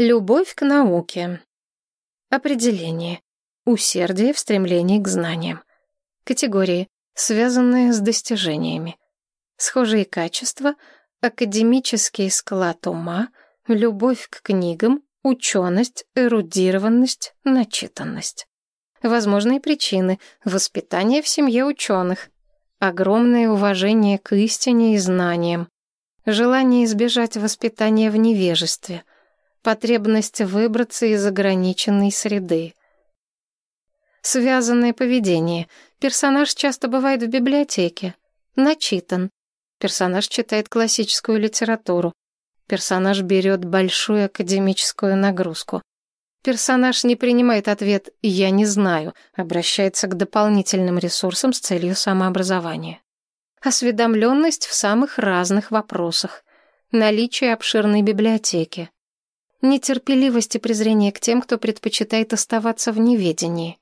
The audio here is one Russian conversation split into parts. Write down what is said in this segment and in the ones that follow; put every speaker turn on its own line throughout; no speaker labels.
Любовь к науке. Определение. Усердие в стремлении к знаниям. Категории, связанные с достижениями. Схожие качества, академический склад ума, любовь к книгам, ученость, эрудированность, начитанность. Возможные причины – воспитание в семье ученых, огромное уважение к истине и знаниям, желание избежать воспитания в невежестве, потребность выбраться из ограниченной среды. Связанное поведение. Персонаж часто бывает в библиотеке. Начитан. Персонаж читает классическую литературу. Персонаж берет большую академическую нагрузку. Персонаж не принимает ответ «я не знаю», обращается к дополнительным ресурсам с целью самообразования. Осведомленность в самых разных вопросах. Наличие обширной библиотеки. Нетерпеливость и презрение к тем, кто предпочитает оставаться в неведении.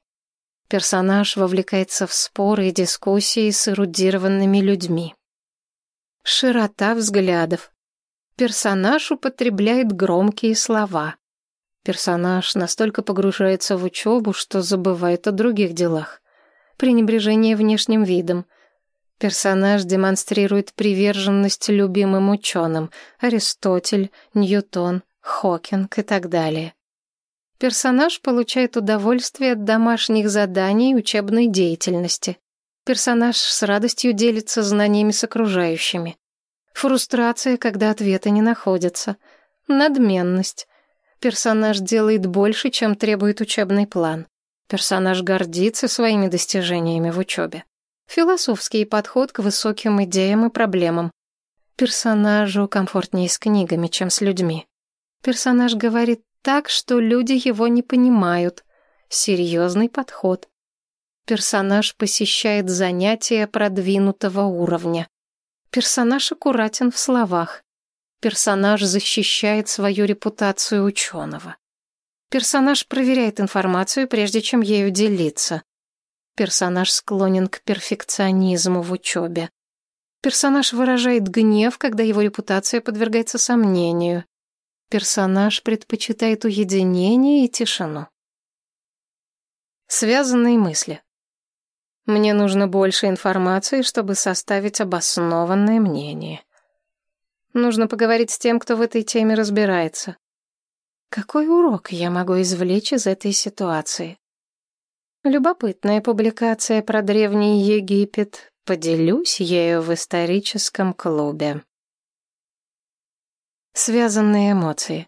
Персонаж вовлекается в споры и дискуссии с эрудированными людьми. Широта взглядов. Персонаж употребляет громкие слова. Персонаж настолько погружается в учебу, что забывает о других делах. Пренебрежение внешним видом. Персонаж демонстрирует приверженность любимым ученым — Аристотель, Ньютон, Хокинг и так далее. Персонаж получает удовольствие от домашних заданий и учебной деятельности. Персонаж с радостью делится знаниями с окружающими. Фрустрация, когда ответы не находятся. Надменность. Персонаж делает больше, чем требует учебный план. Персонаж гордится своими достижениями в учебе. Философский подход к высоким идеям и проблемам. Персонажу комфортнее с книгами, чем с людьми. Персонаж говорит так, что люди его не понимают. Серьезный подход. Персонаж посещает занятия продвинутого уровня. Персонаж аккуратен в словах. Персонаж защищает свою репутацию ученого. Персонаж проверяет информацию, прежде чем ею делиться. Персонаж склонен к перфекционизму в учебе. Персонаж выражает гнев, когда его репутация подвергается сомнению. Персонаж предпочитает уединение и тишину. Связанные мысли. Мне нужно больше информации, чтобы составить обоснованное мнение. Нужно поговорить с тем, кто в этой теме разбирается. Какой урок я могу извлечь из этой ситуации? Любопытная публикация про Древний Египет. Поделюсь ею в историческом клубе. Связанные эмоции.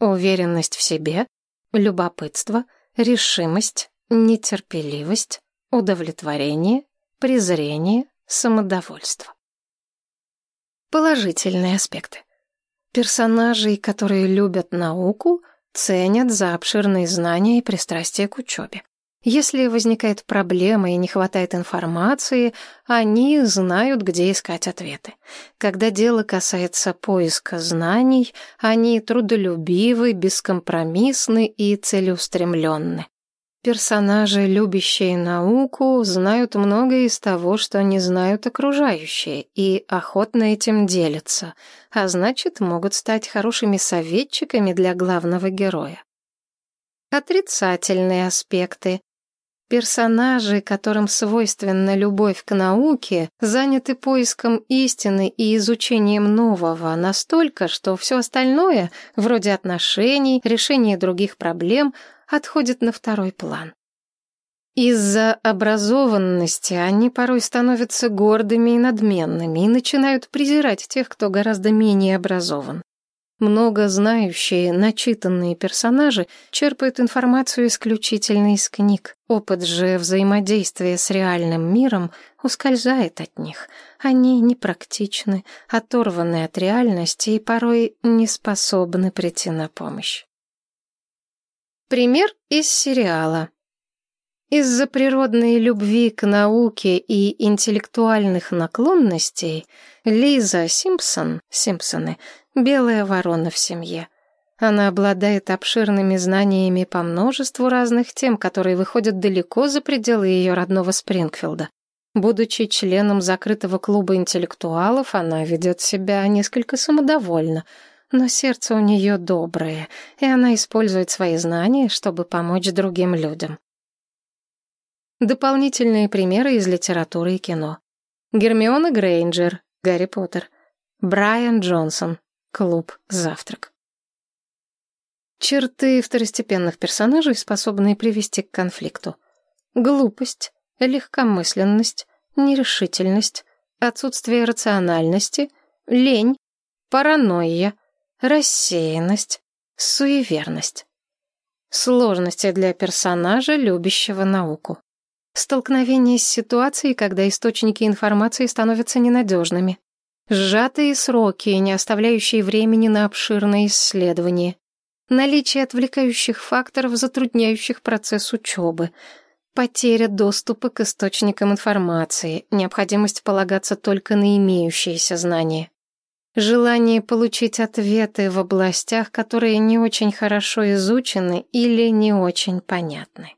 Уверенность в себе, любопытство, решимость, нетерпеливость, удовлетворение, презрение, самодовольство. Положительные аспекты. Персонажей, которые любят науку, ценят за обширные знания и пристрастие к учебе. Если возникает проблема и не хватает информации, они знают, где искать ответы. Когда дело касается поиска знаний, они трудолюбивы, бескомпромиссны и целеустремленны. Персонажи, любящие науку, знают многое из того, что не знают окружающие, и охотно этим делятся, а значит, могут стать хорошими советчиками для главного героя. Отрицательные аспекты. Персонажи, которым свойственна любовь к науке, заняты поиском истины и изучением нового настолько, что все остальное, вроде отношений, решения других проблем, отходит на второй план. Из-за образованности они порой становятся гордыми и надменными и начинают презирать тех, кто гораздо менее образован. Много знающие, начитанные персонажи черпают информацию исключительно из книг. Опыт же взаимодействия с реальным миром ускользает от них. Они непрактичны, оторваны от реальности и порой не способны прийти на помощь. Пример из сериала. Из-за природной любви к науке и интеллектуальных наклонностей Лиза Симпсон, Симпсоны, белая ворона в семье. Она обладает обширными знаниями по множеству разных тем, которые выходят далеко за пределы ее родного Спрингфилда. Будучи членом закрытого клуба интеллектуалов, она ведет себя несколько самодовольно — но сердце у нее доброе, и она использует свои знания, чтобы помочь другим людям. Дополнительные примеры из литературы и кино. Гермиона Грейнджер, Гарри Поттер. Брайан Джонсон, Клуб «Завтрак». Черты второстепенных персонажей, способные привести к конфликту. Глупость, легкомысленность, нерешительность, отсутствие рациональности, лень, паранойя, рассеянность, суеверность. Сложности для персонажа, любящего науку. Столкновение с ситуацией, когда источники информации становятся ненадежными. Сжатые сроки, не оставляющие времени на обширное исследование. Наличие отвлекающих факторов, затрудняющих процесс учебы. Потеря доступа к источникам информации, необходимость полагаться только на имеющиеся знания. Желание получить ответы в областях, которые не очень хорошо изучены или не очень понятны.